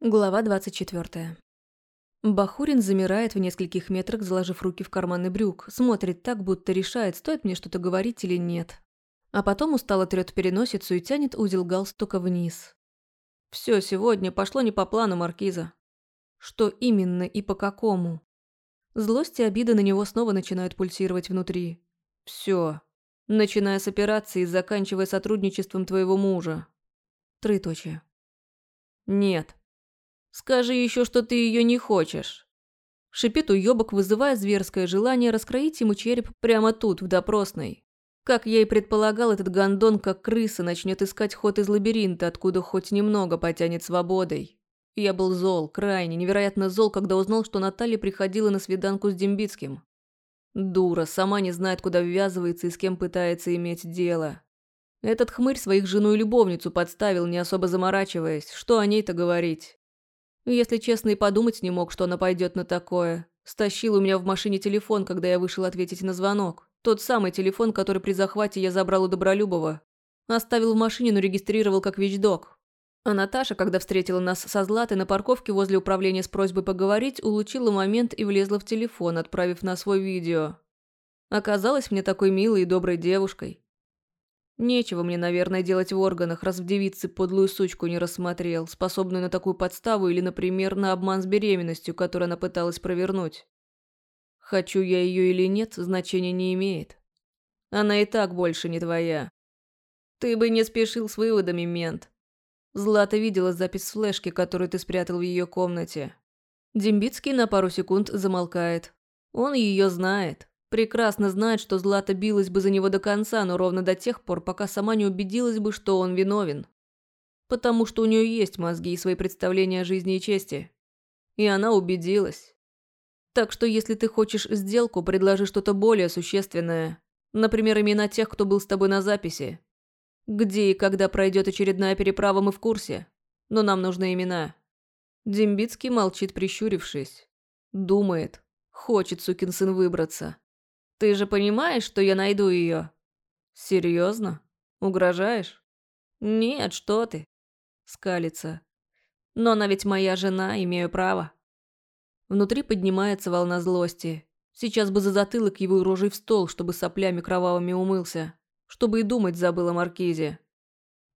Глава 24. Бахурин замирает в нескольких метрах, заложив руки в карманы брюк, смотрит так, будто решает, стоит мне что-то говорить или нет. А потом устало трёт переносицу и тянет узел галстука вниз. Все сегодня пошло не по плану Маркиза. Что именно и по какому? Злость и обида на него снова начинают пульсировать внутри. Все, Начиная с операции и заканчивая сотрудничеством твоего мужа. Троеточие. Нет. Скажи еще, что ты ее не хочешь. Шипит уёбок, вызывая зверское желание раскроить ему череп прямо тут, в допросной. Как я и предполагал, этот гондон, как крыса, начнет искать ход из лабиринта, откуда хоть немного потянет свободой. Я был зол, крайне, невероятно зол, когда узнал, что Наталья приходила на свиданку с Дембицким. Дура, сама не знает, куда ввязывается и с кем пытается иметь дело. Этот хмырь своих жену и любовницу подставил, не особо заморачиваясь. Что о ней-то говорить? Если честно, и подумать не мог, что она пойдет на такое. Стащил у меня в машине телефон, когда я вышел ответить на звонок. Тот самый телефон, который при захвате я забрал у Добролюбова. Оставил в машине, но регистрировал как вещдок. А Наташа, когда встретила нас со Златой на парковке возле управления с просьбой поговорить, улучила момент и влезла в телефон, отправив на свой видео. Оказалась мне такой милой и доброй девушкой. Нечего мне, наверное, делать в органах, раз в девице подлую сучку не рассмотрел, способную на такую подставу или, например, на обман с беременностью, которую она пыталась провернуть. Хочу я ее или нет, значения не имеет. Она и так больше не твоя. Ты бы не спешил с выводами, мент. Злата видела запись флешки, которую ты спрятал в ее комнате. Дембицкий на пару секунд замолкает. Он ее знает. Прекрасно знает, что Злата билась бы за него до конца, но ровно до тех пор, пока сама не убедилась бы, что он виновен. Потому что у нее есть мозги и свои представления о жизни и чести. И она убедилась. Так что если ты хочешь сделку, предложи что-то более существенное. Например, имена тех, кто был с тобой на записи. Где и когда пройдет очередная переправа, мы в курсе. Но нам нужны имена. Дембицкий молчит, прищурившись. Думает. Хочет сукин сын выбраться. Ты же понимаешь, что я найду ее? Серьезно? Угрожаешь? Нет, что ты? Скалится. Но она ведь моя жена, имею право. Внутри поднимается волна злости. Сейчас бы за затылок его рожей в стол, чтобы соплями кровавыми умылся. Чтобы и думать забыл о Маркизе.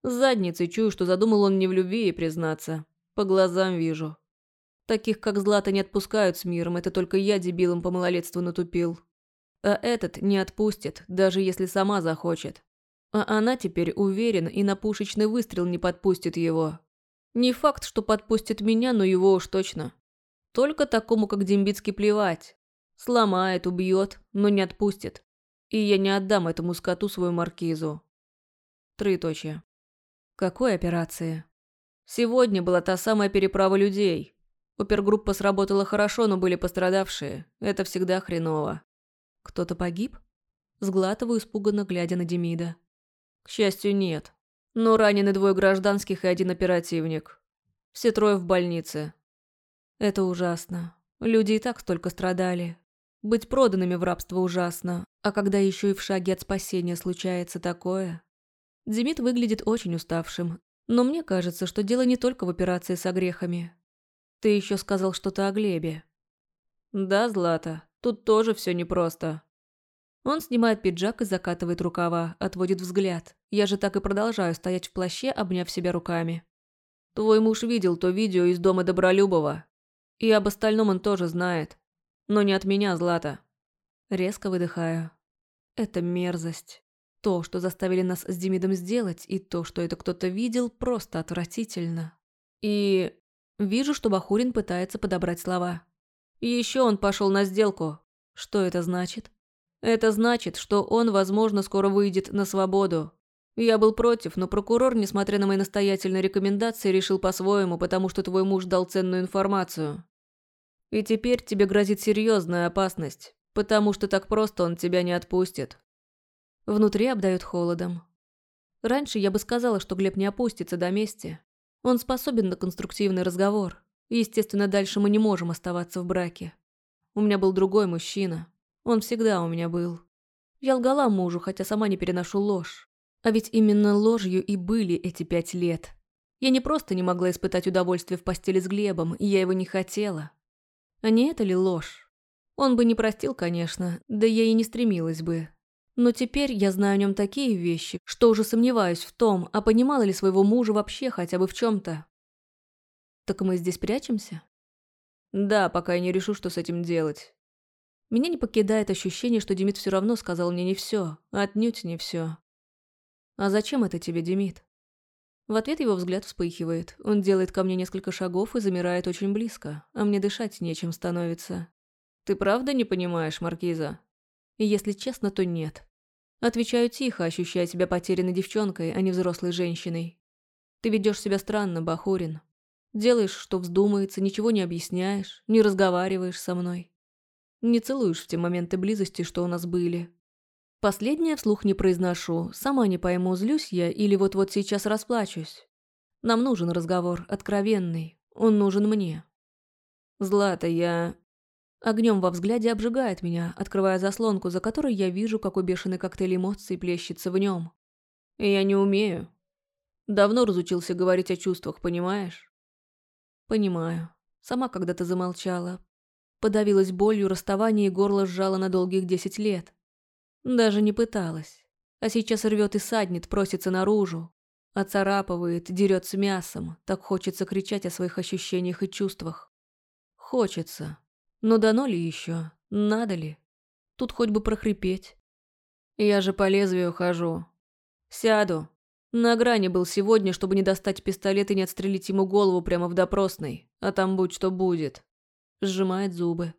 С задницей чую, что задумал он не в любви и признаться. По глазам вижу. Таких, как Злата, не отпускают с миром, это только я дебилом по малолетству натупил. А этот не отпустит, даже если сама захочет. А она теперь уверена и на пушечный выстрел не подпустит его. Не факт, что подпустит меня, но его уж точно. Только такому, как Дембицкий, плевать. Сломает, убьет, но не отпустит. И я не отдам этому скоту свою маркизу. Троеточие. Какой операции? Сегодня была та самая переправа людей. Опергруппа сработала хорошо, но были пострадавшие. Это всегда хреново. Кто-то погиб? Сглатываю, испуганно глядя на Демида. К счастью, нет. Но ранены двое гражданских и один оперативник. Все трое в больнице. Это ужасно. Люди и так столько страдали. Быть проданными в рабство ужасно. А когда еще и в шаге от спасения случается такое... Демид выглядит очень уставшим. Но мне кажется, что дело не только в операции с огрехами. Ты еще сказал что-то о Глебе. Да, Злата. Тут тоже все непросто. Он снимает пиджак и закатывает рукава, отводит взгляд. Я же так и продолжаю стоять в плаще, обняв себя руками. Твой муж видел то видео из дома Добролюбова. И об остальном он тоже знает. Но не от меня, Злата. Резко выдыхаю. Это мерзость. То, что заставили нас с Демидом сделать, и то, что это кто-то видел, просто отвратительно. И вижу, что Бахурин пытается подобрать слова. Еще он пошел на сделку. Что это значит? Это значит, что он, возможно, скоро выйдет на свободу. Я был против, но прокурор, несмотря на мои настоятельные рекомендации, решил по-своему, потому что твой муж дал ценную информацию. И теперь тебе грозит серьезная опасность, потому что так просто он тебя не отпустит. Внутри обдает холодом. Раньше я бы сказала, что Глеб не опустится до мести. Он способен на конструктивный разговор. Естественно, дальше мы не можем оставаться в браке. У меня был другой мужчина. Он всегда у меня был. Я лгала мужу, хотя сама не переношу ложь. А ведь именно ложью и были эти пять лет. Я не просто не могла испытать удовольствие в постели с Глебом, и я его не хотела. А не это ли ложь? Он бы не простил, конечно, да я и не стремилась бы. Но теперь я знаю о нем такие вещи, что уже сомневаюсь в том, а понимала ли своего мужа вообще хотя бы в чем-то. Так мы здесь прячемся? Да, пока я не решу, что с этим делать. Меня не покидает ощущение, что Демид все равно сказал мне не все, отнюдь не все. А зачем это тебе, Демид? В ответ его взгляд вспыхивает. Он делает ко мне несколько шагов и замирает очень близко, а мне дышать нечем становится. «Ты правда не понимаешь, Маркиза?» И если честно, то нет. Отвечаю тихо, ощущая себя потерянной девчонкой, а не взрослой женщиной. Ты ведешь себя странно, Бахурин. Делаешь, что вздумается, ничего не объясняешь, не разговариваешь со мной. Не целуешь в те моменты близости, что у нас были. Последнее вслух не произношу, сама не пойму, злюсь я или вот-вот сейчас расплачусь. Нам нужен разговор, откровенный, он нужен мне. Злата, я... Огнем во взгляде обжигает меня, открывая заслонку, за которой я вижу, какой бешеный коктейль эмоций плещется в нем. Я не умею. Давно разучился говорить о чувствах, понимаешь? Понимаю. Сама когда-то замолчала. Подавилась болью расставания и горло сжало на долгих десять лет. Даже не пыталась. А сейчас рвет и саднет, просится наружу. Оцарапывает, дерет с мясом. Так хочется кричать о своих ощущениях и чувствах. Хочется. Но дано ли еще? Надо ли? Тут хоть бы прохрипеть. Я же по лезвию хожу. Сяду. На грани был сегодня, чтобы не достать пистолет и не отстрелить ему голову прямо в допросной. А там будь что будет. Сжимает зубы.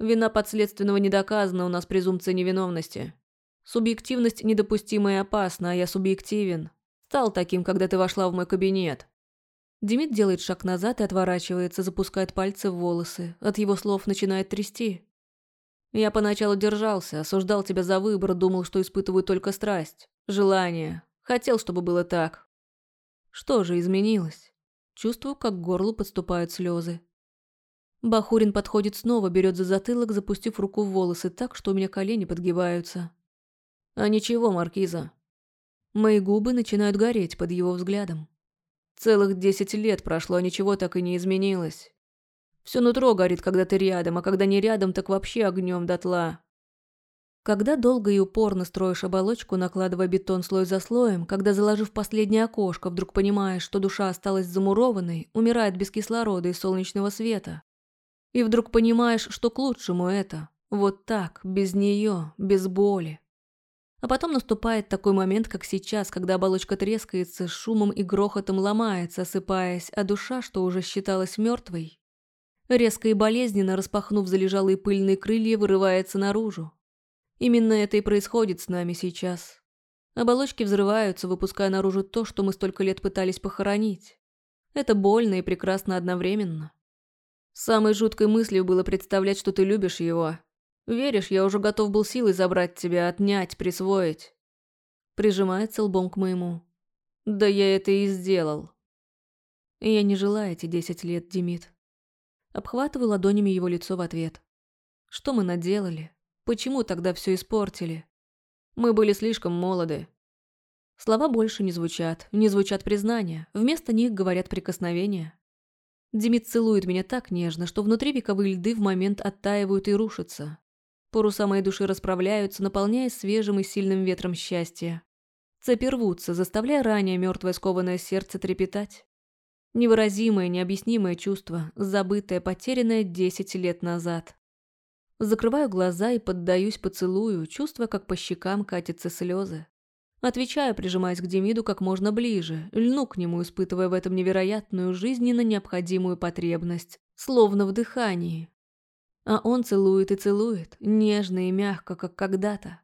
Вина подследственного не доказана, у нас презумпция невиновности. Субъективность недопустима и опасна, а я субъективен. Стал таким, когда ты вошла в мой кабинет. Демид делает шаг назад и отворачивается, запускает пальцы в волосы. От его слов начинает трясти. Я поначалу держался, осуждал тебя за выбор, думал, что испытываю только страсть, желание. Хотел, чтобы было так. Что же изменилось? Чувствую, как к горлу подступают слезы. Бахурин подходит снова, берет за затылок, запустив руку в волосы так, что у меня колени подгибаются. А ничего, Маркиза. Мои губы начинают гореть под его взглядом. Целых десять лет прошло, а ничего так и не изменилось. Все нутро горит, когда ты рядом, а когда не рядом, так вообще огнем дотла. Когда долго и упорно строишь оболочку, накладывая бетон слой за слоем, когда, заложив последнее окошко, вдруг понимаешь, что душа осталась замурованной, умирает без кислорода и солнечного света. И вдруг понимаешь, что к лучшему это. Вот так, без нее, без боли. А потом наступает такой момент, как сейчас, когда оболочка трескается, шумом и грохотом ломается, осыпаясь, а душа, что уже считалась мертвой, резко и болезненно распахнув залежалые пыльные крылья, вырывается наружу. Именно это и происходит с нами сейчас. Оболочки взрываются, выпуская наружу то, что мы столько лет пытались похоронить. Это больно и прекрасно одновременно. Самой жуткой мыслью было представлять, что ты любишь его, Веришь, я уже готов был силой забрать тебя, отнять, присвоить. Прижимается лбом к моему. Да я это и сделал. я не желаю эти десять лет, Демид. Обхватываю ладонями его лицо в ответ. Что мы наделали? Почему тогда все испортили? Мы были слишком молоды. Слова больше не звучат, не звучат признания. Вместо них говорят прикосновения. Демид целует меня так нежно, что внутри вековые льды в момент оттаивают и рушатся. Паруса моей души расправляются, наполняя свежим и сильным ветром счастья. Цепи рвутся, заставляя ранее мертвое скованное сердце трепетать. Невыразимое, необъяснимое чувство, забытое, потерянное десять лет назад. Закрываю глаза и поддаюсь поцелую, чувствуя, как по щекам катятся слезы. Отвечаю, прижимаясь к Демиду как можно ближе, льну к нему, испытывая в этом невероятную, жизненно необходимую потребность, словно в дыхании, а он целует и целует, нежно и мягко, как когда-то.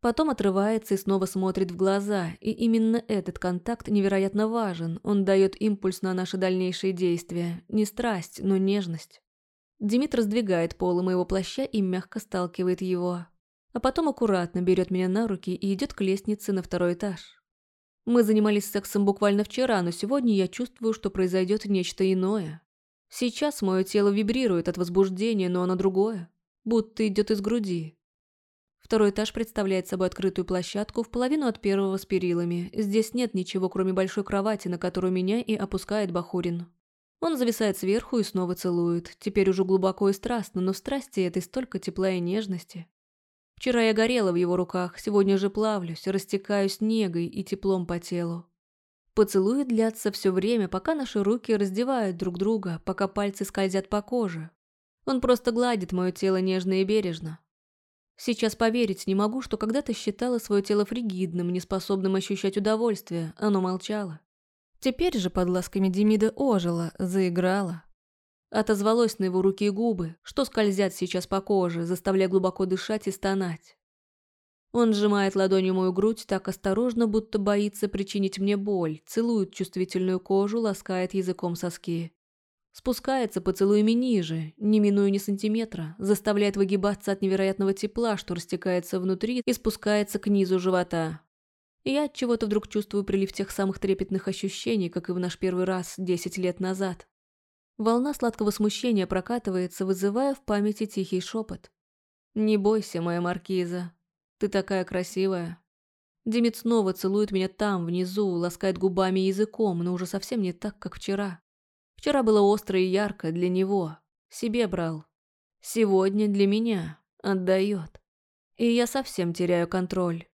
Потом отрывается и снова смотрит в глаза, и именно этот контакт невероятно важен, он дает импульс на наши дальнейшие действия, не страсть, но нежность. Димит раздвигает полы моего плаща и мягко сталкивает его, а потом аккуратно берет меня на руки и идет к лестнице на второй этаж. Мы занимались сексом буквально вчера, но сегодня я чувствую, что произойдет нечто иное. Сейчас мое тело вибрирует от возбуждения, но оно другое, будто идет из груди. Второй этаж представляет собой открытую площадку в половину от первого с перилами. Здесь нет ничего, кроме большой кровати, на которую меня и опускает Бахурин. Он зависает сверху и снова целует. Теперь уже глубоко и страстно, но в страсти этой столько тепла и нежности. Вчера я горела в его руках, сегодня же плавлюсь, растекаюсь негой и теплом по телу. Поцелуи длятся все время, пока наши руки раздевают друг друга, пока пальцы скользят по коже. Он просто гладит мое тело нежно и бережно. Сейчас поверить не могу, что когда-то считала свое тело фригидным, неспособным ощущать удовольствие, оно молчало. Теперь же под ласками Демида ожило, заиграло. Отозвалось на его руки и губы, что скользят сейчас по коже, заставляя глубоко дышать и стонать. Он сжимает ладонью мою грудь так осторожно, будто боится причинить мне боль, целует чувствительную кожу, ласкает языком соски. Спускается поцелуями ниже, не минуя ни сантиметра, заставляет выгибаться от невероятного тепла, что растекается внутри и спускается к низу живота. Я от чего-то вдруг чувствую прилив тех самых трепетных ощущений, как и в наш первый раз десять лет назад. Волна сладкого смущения прокатывается, вызывая в памяти тихий шепот. «Не бойся, моя маркиза. Ты такая красивая». Демид снова целует меня там, внизу, ласкает губами и языком, но уже совсем не так, как вчера. Вчера было остро и ярко для него. Себе брал. Сегодня для меня. Отдает. И я совсем теряю контроль.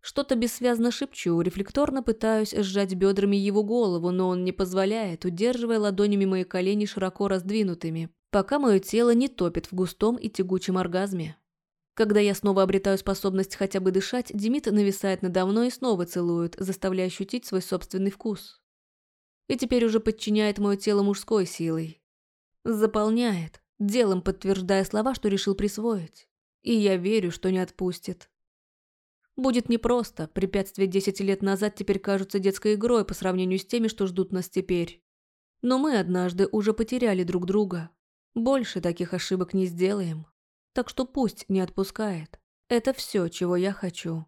Что-то бессвязно шепчу, рефлекторно пытаюсь сжать бедрами его голову, но он не позволяет, удерживая ладонями мои колени широко раздвинутыми, пока мое тело не топит в густом и тягучем оргазме. Когда я снова обретаю способность хотя бы дышать, Демид нависает надо мной и снова целует, заставляя ощутить свой собственный вкус и теперь уже подчиняет мое тело мужской силой. Заполняет, делом подтверждая слова, что решил присвоить. И я верю, что не отпустит. Будет непросто, препятствия десять лет назад теперь кажутся детской игрой по сравнению с теми, что ждут нас теперь. Но мы однажды уже потеряли друг друга. Больше таких ошибок не сделаем. Так что пусть не отпускает. Это все, чего я хочу.